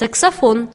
саксофон.